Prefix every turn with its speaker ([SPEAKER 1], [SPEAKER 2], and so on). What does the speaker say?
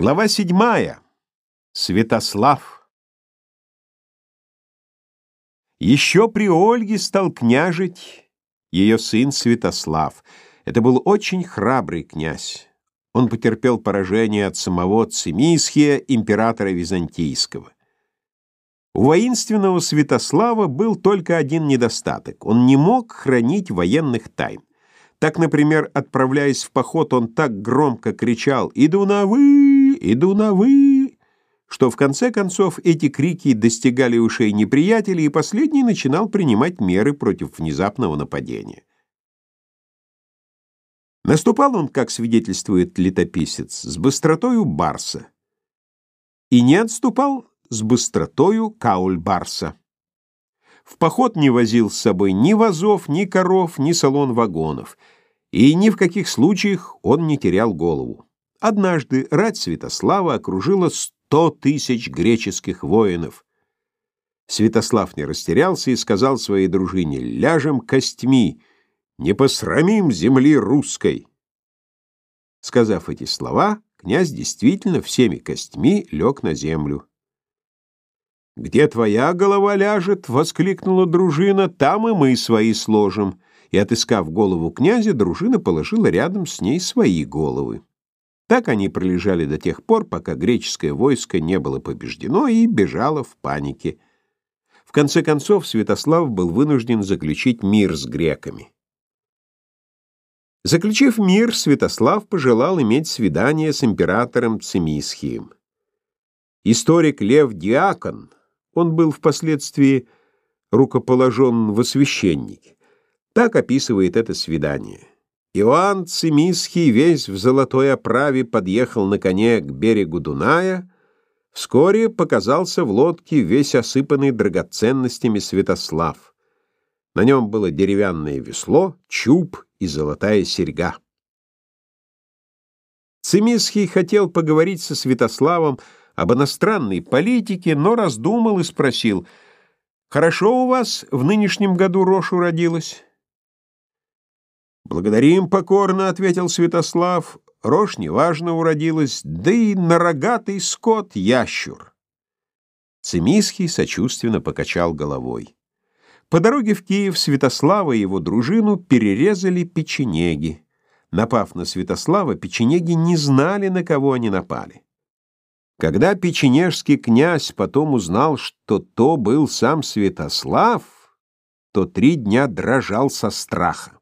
[SPEAKER 1] Глава седьмая. Святослав. Еще при Ольге стал княжить ее сын Святослав. Это был очень храбрый князь. Он потерпел поражение от самого Цимисхия, императора Византийского. У воинственного Святослава был только один недостаток. Он не мог хранить военных тайн. Так, например, отправляясь в поход, он так громко кричал «Иду на вы! Иду на вы!», что в конце концов эти крики достигали ушей неприятеля, и последний начинал принимать меры против внезапного нападения. Наступал он, как свидетельствует летописец, с быстротою барса, и не отступал с быстротою кауль-барса. В поход не возил с собой ни вазов, ни коров, ни салон вагонов, и ни в каких случаях он не терял голову. Однажды рать Святослава окружила сто тысяч греческих воинов. Святослав не растерялся и сказал своей дружине «Ляжем костьми, не посрамим земли русской». Сказав эти слова, князь действительно всеми костьми лег на землю. «Где твоя голова ляжет?» — воскликнула дружина. «Там и мы свои сложим». И, отыскав голову князя, дружина положила рядом с ней свои головы. Так они пролежали до тех пор, пока греческое войско не было побеждено и бежало в панике. В конце концов, Святослав был вынужден заключить мир с греками. Заключив мир, Святослав пожелал иметь свидание с императором Цимисхием. Историк Лев Диакон он был впоследствии рукоположен во священнике. Так описывает это свидание. Иоанн Цимисхий весь в золотой оправе подъехал на коне к берегу Дуная, вскоре показался в лодке весь осыпанный драгоценностями Святослав. На нем было деревянное весло, чуб и золотая серьга. Цимисхий хотел поговорить со Святославом об иностранной политике, но раздумал и спросил, «Хорошо у вас в нынешнем году рожь уродилась?» «Благодарим покорно», — ответил Святослав, «рожь неважно уродилась, да и на рогатый скот ящур». Цимисхий сочувственно покачал головой. По дороге в Киев Святослава и его дружину перерезали печенеги. Напав на Святослава, печенеги не знали, на кого они напали. Когда печенежский князь потом узнал, что то был сам Святослав, то три дня дрожал со страха.